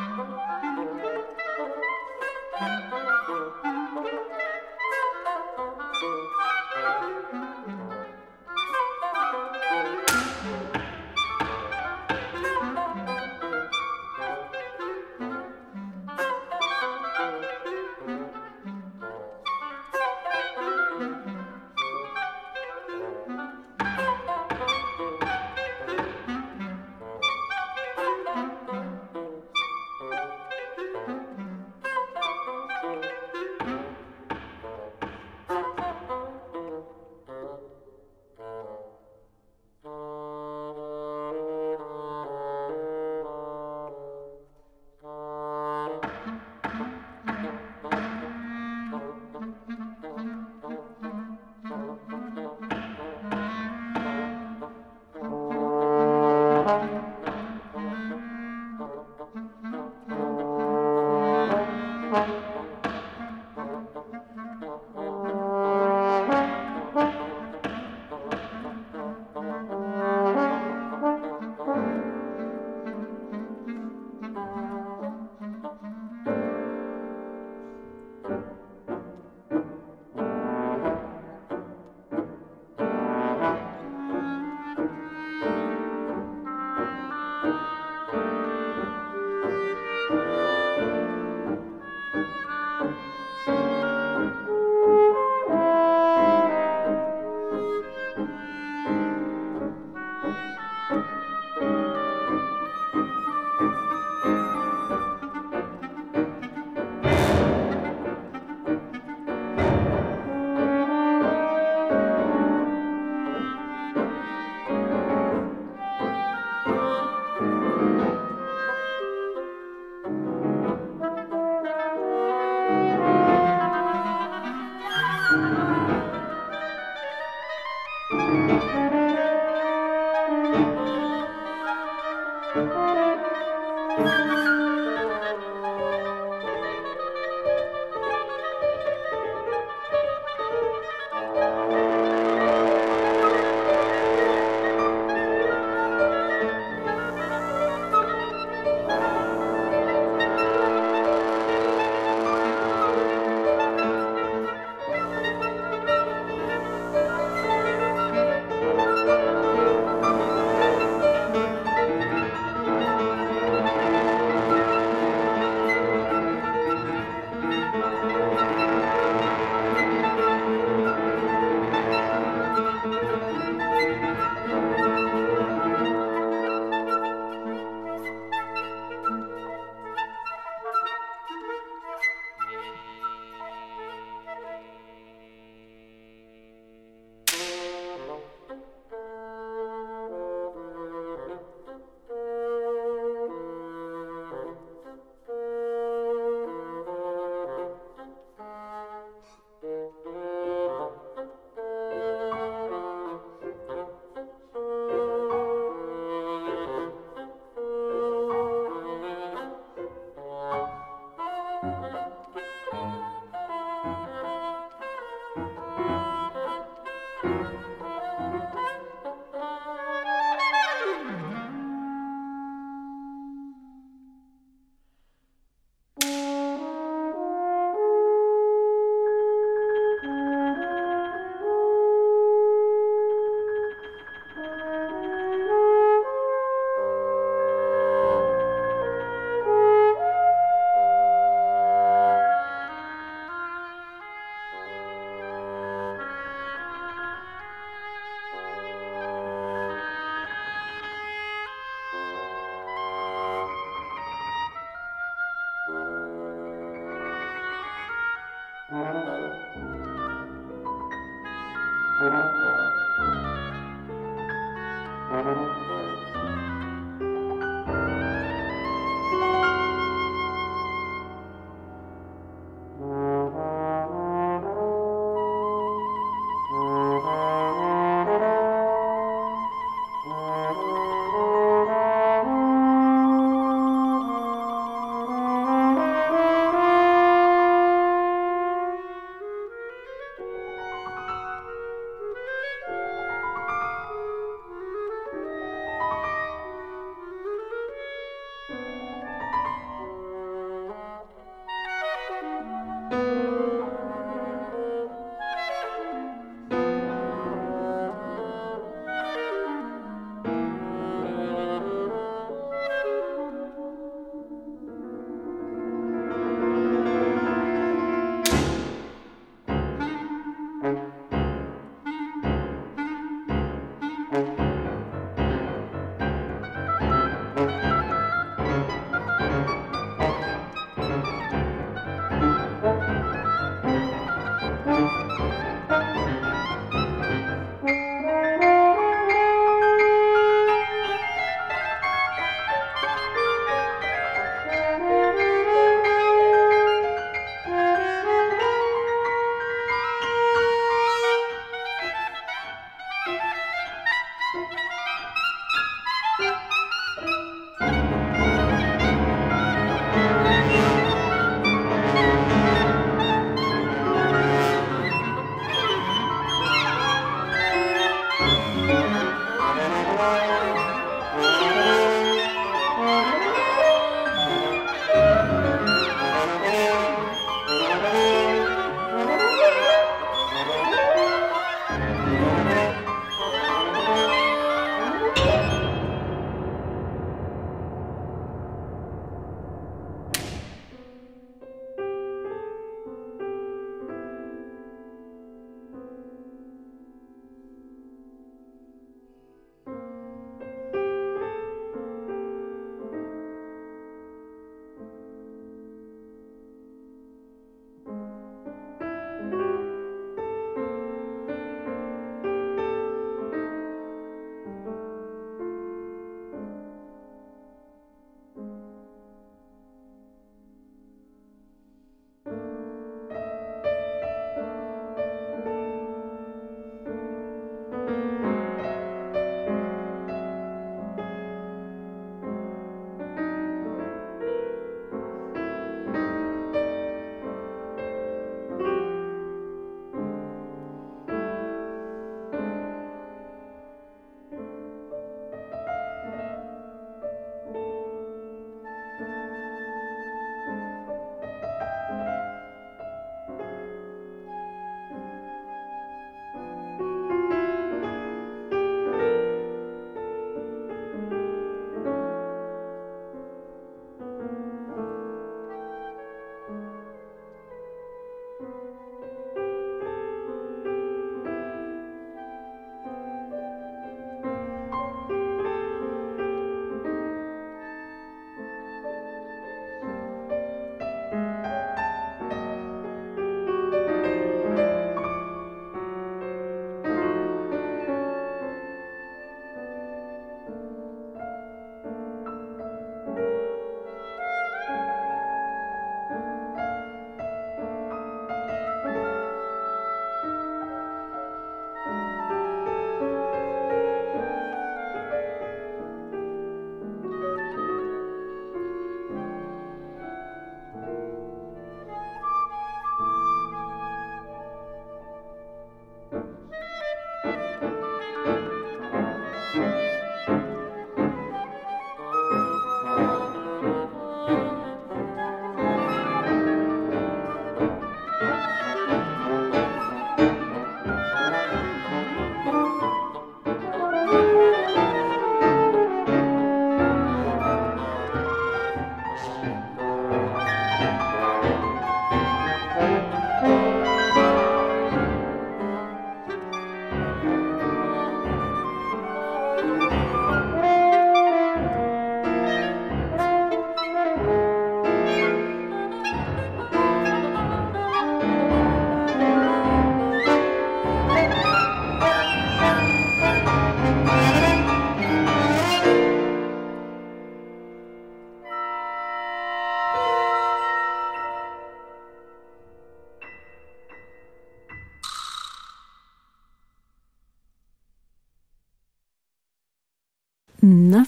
Thank you.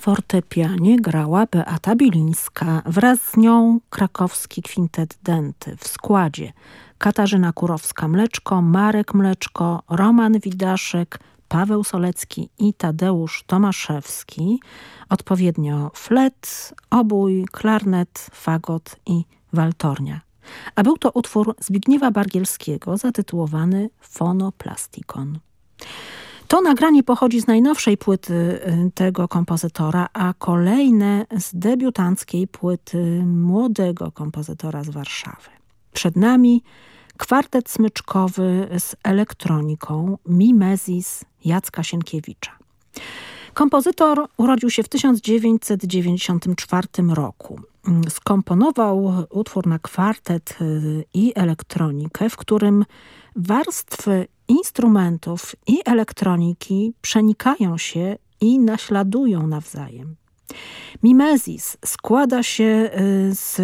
Fortepianie grała Beata Bilińska, wraz z nią krakowski kwintet Denty w składzie Katarzyna Kurowska-Mleczko, Marek Mleczko, Roman Widaszek, Paweł Solecki i Tadeusz Tomaszewski, odpowiednio flet, obój, klarnet, fagot i waltornia. A był to utwór Zbigniewa Bargielskiego zatytułowany Fonoplastikon. To nagranie pochodzi z najnowszej płyty y, tego kompozytora, a kolejne z debiutanckiej płyty młodego kompozytora z Warszawy. Przed nami kwartet smyczkowy z elektroniką Mimesis Jacka Sienkiewicza. Kompozytor urodził się w 1994 roku. Skomponował utwór na kwartet y, i elektronikę, w którym warstwy instrumentów i elektroniki przenikają się i naśladują nawzajem. Mimesis składa się y, z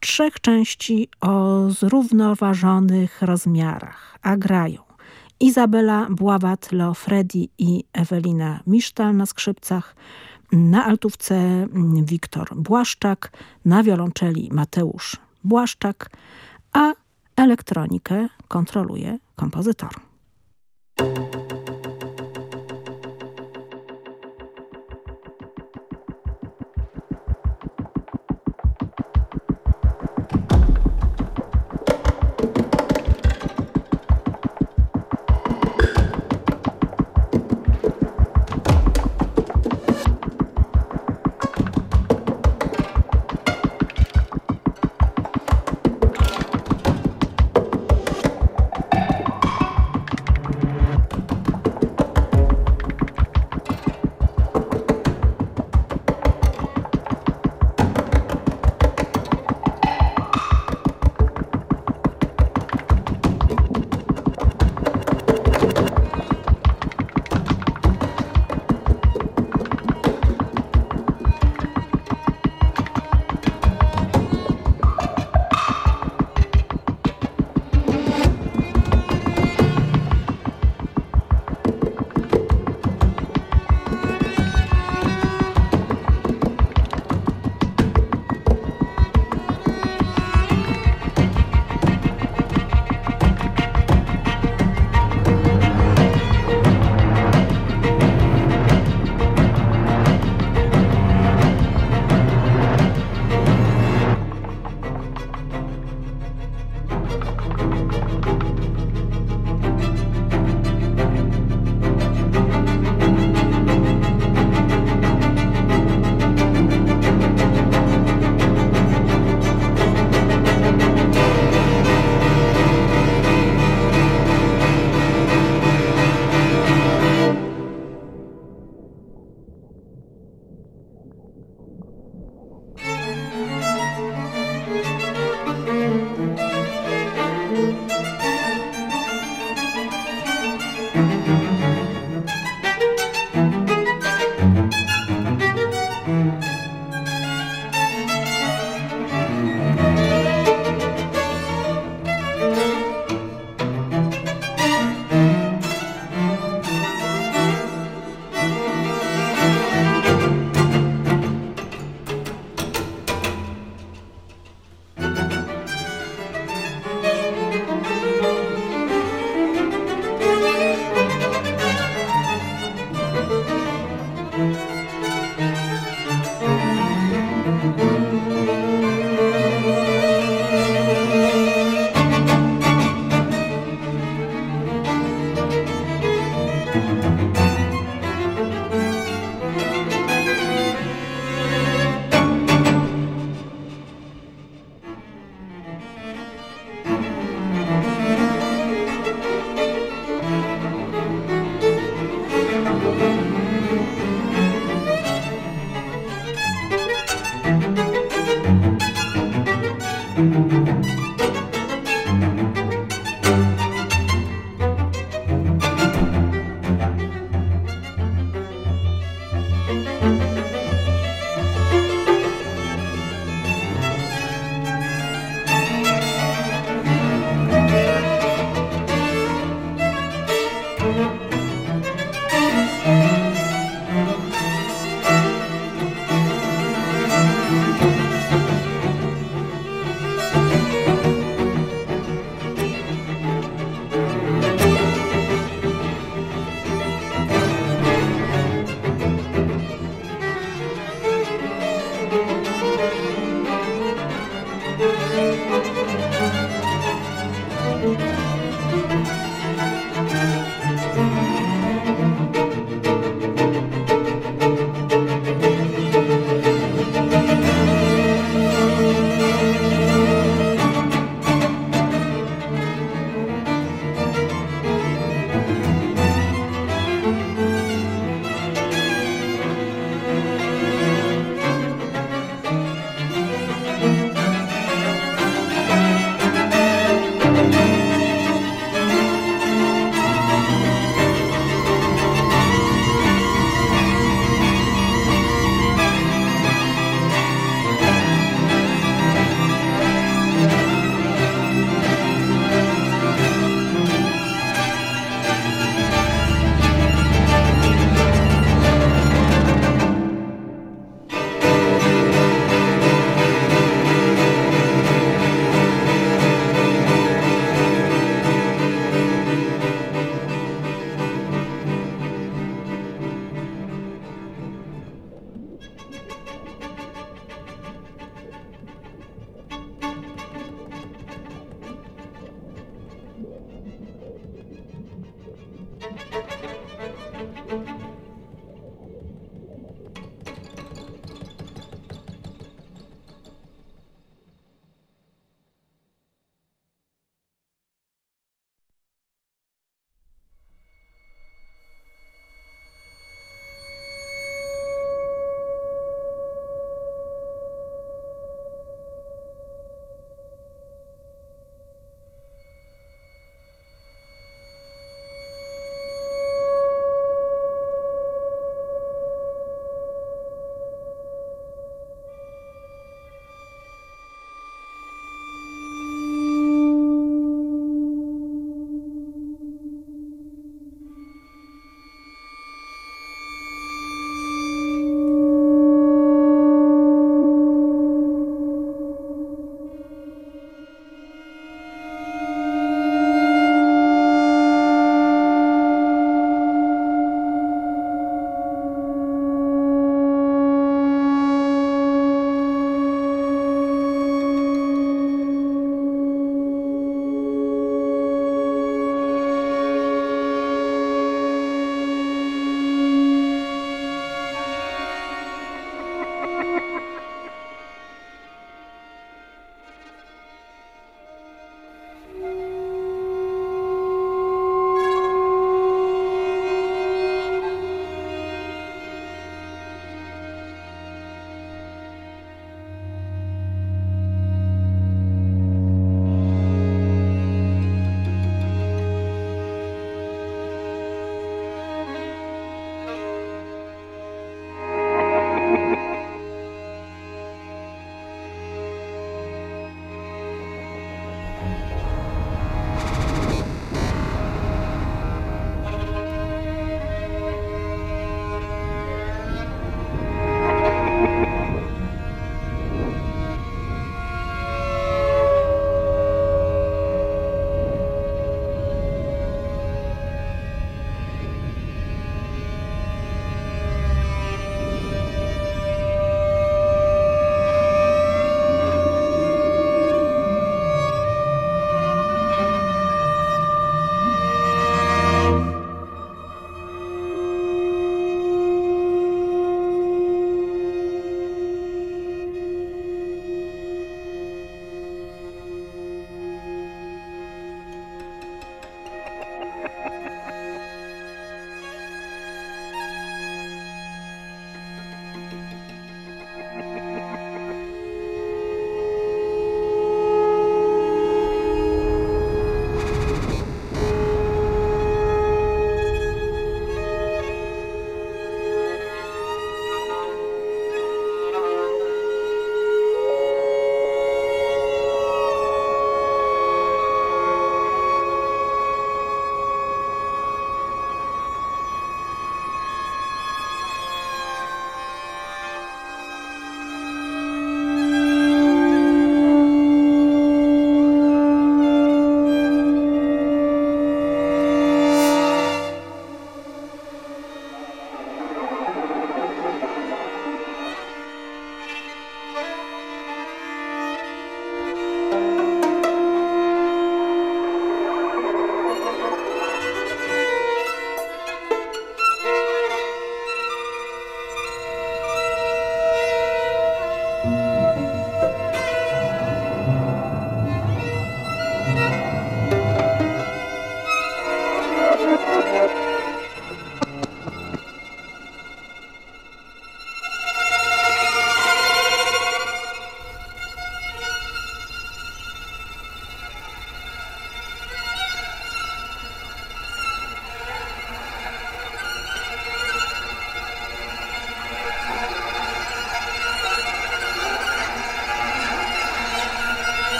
trzech części o zrównoważonych rozmiarach, a grają Izabela Bławat-Leofredi i Ewelina Misztal na skrzypcach, na altówce mm, Wiktor Błaszczak, na wiolonczeli Mateusz Błaszczak, a elektronikę kontroluje kompozytor.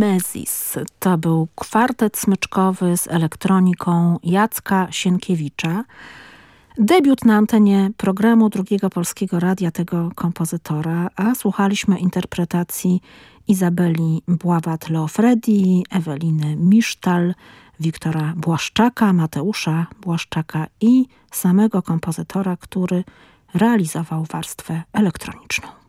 Mimesis to był kwartet smyczkowy z elektroniką Jacka Sienkiewicza. Debiut na antenie programu Drugiego Polskiego Radia tego kompozytora, a słuchaliśmy interpretacji Izabeli Bławat-Leofredi, Eweliny Misztal, Wiktora Błaszczaka, Mateusza Błaszczaka i samego kompozytora, który realizował warstwę elektroniczną.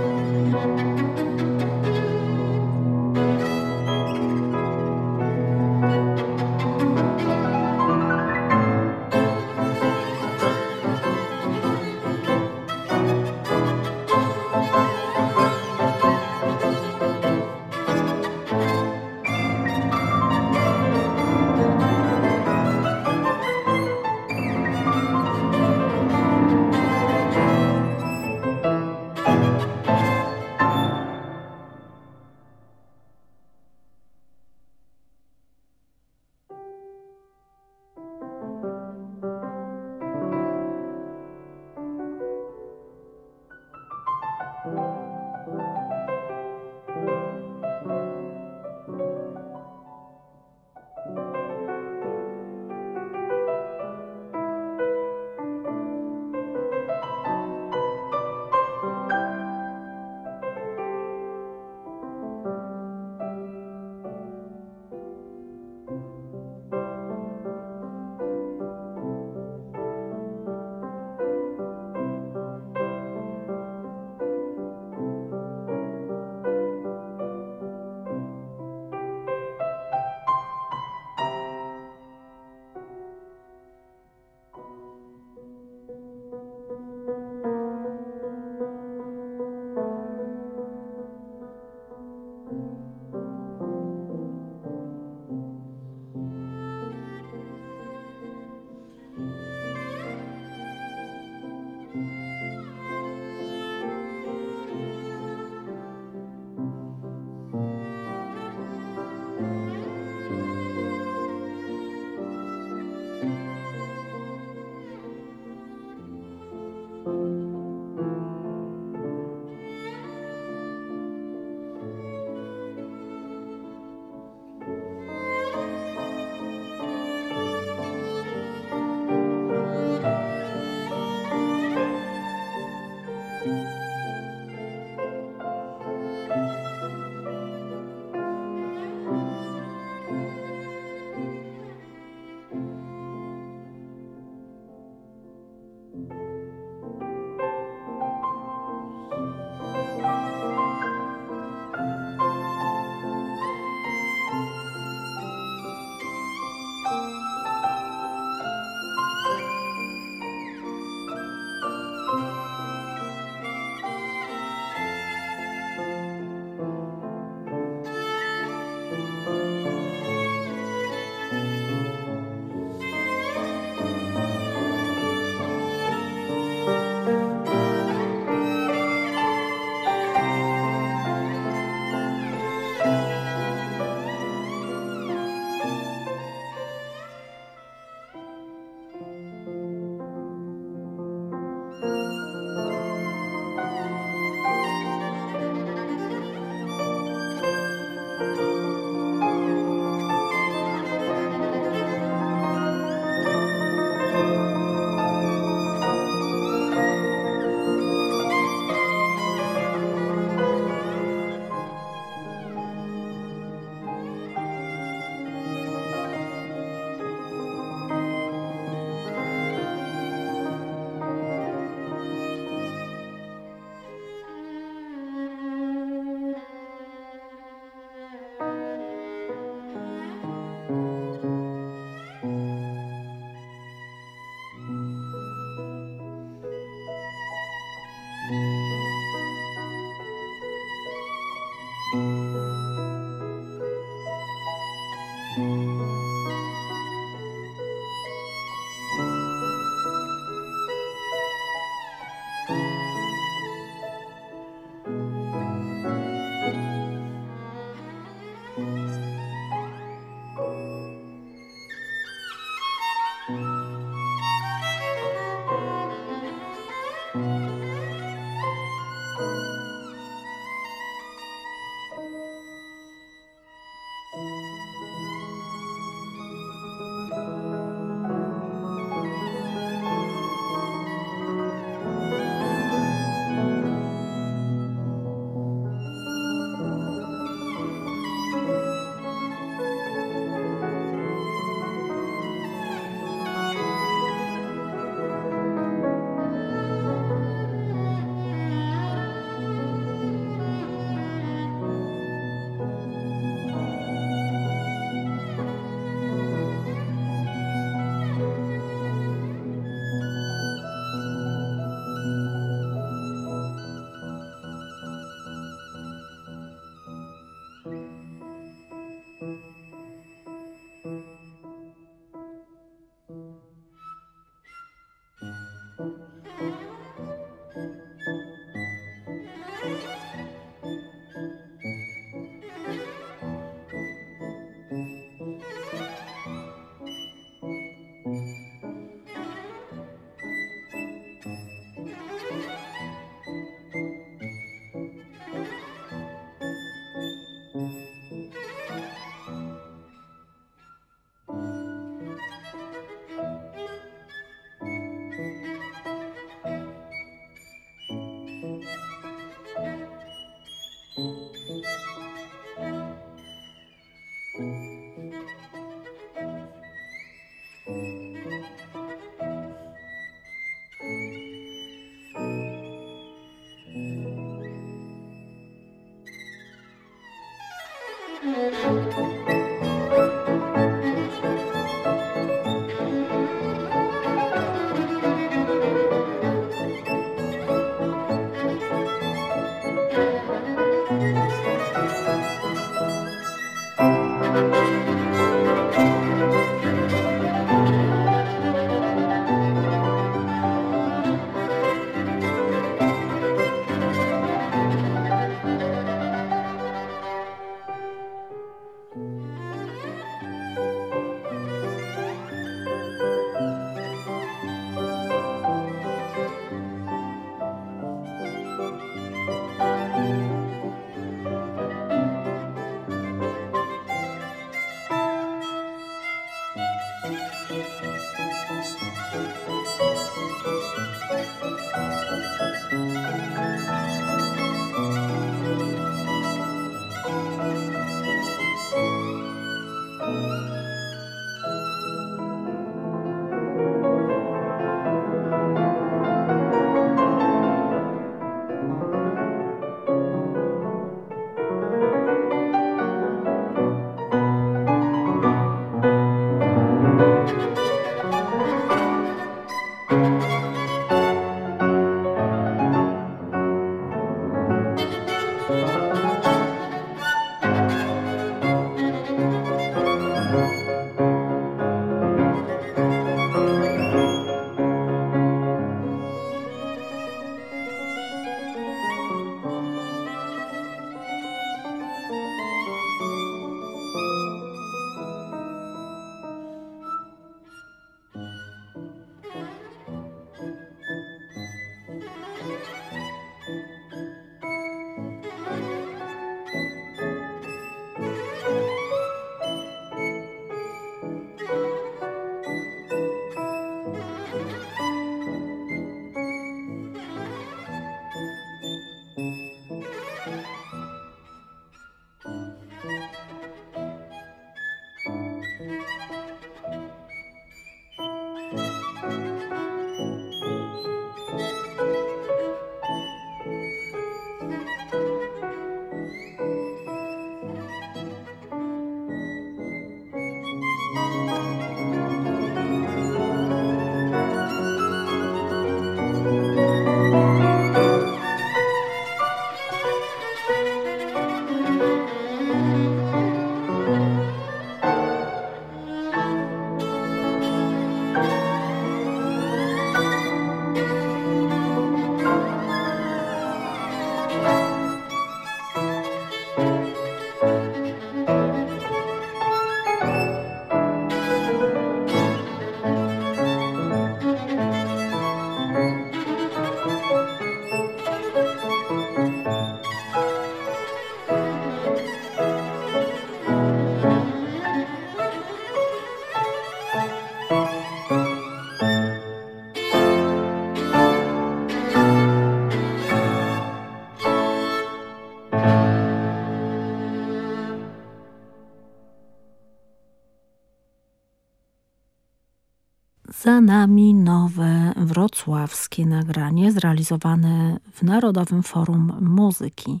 Nami nowe wrocławskie nagranie zrealizowane w Narodowym Forum Muzyki.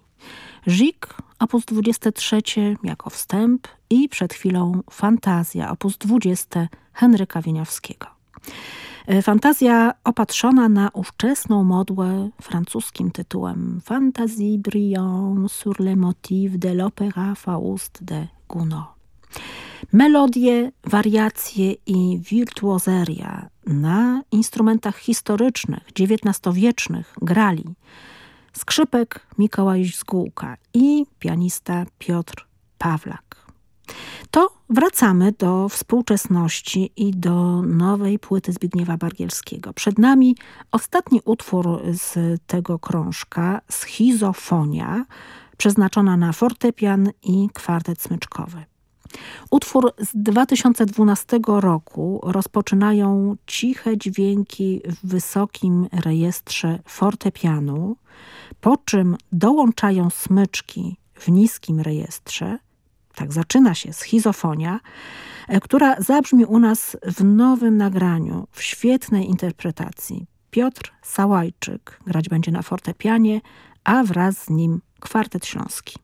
Żik, opus 23 jako wstęp i przed chwilą Fantazja, opus 20 Henryka Wieniawskiego. E, fantazja opatrzona na ówczesną modłę francuskim tytułem Fantasie brillant sur le motif de l'opéra Faust de Gounod. Melodie, wariacje i wirtuozeria na instrumentach historycznych, XIX-wiecznych grali skrzypek Mikołaj Zgółka i pianista Piotr Pawlak. To wracamy do współczesności i do nowej płyty Zbigniewa Bargielskiego. Przed nami ostatni utwór z tego krążka, Schizofonia, przeznaczona na fortepian i kwartet smyczkowy. Utwór z 2012 roku rozpoczynają ciche dźwięki w wysokim rejestrze fortepianu, po czym dołączają smyczki w niskim rejestrze. Tak zaczyna się schizofonia, e, która zabrzmi u nas w nowym nagraniu, w świetnej interpretacji. Piotr Sałajczyk grać będzie na fortepianie, a wraz z nim kwartet śląski.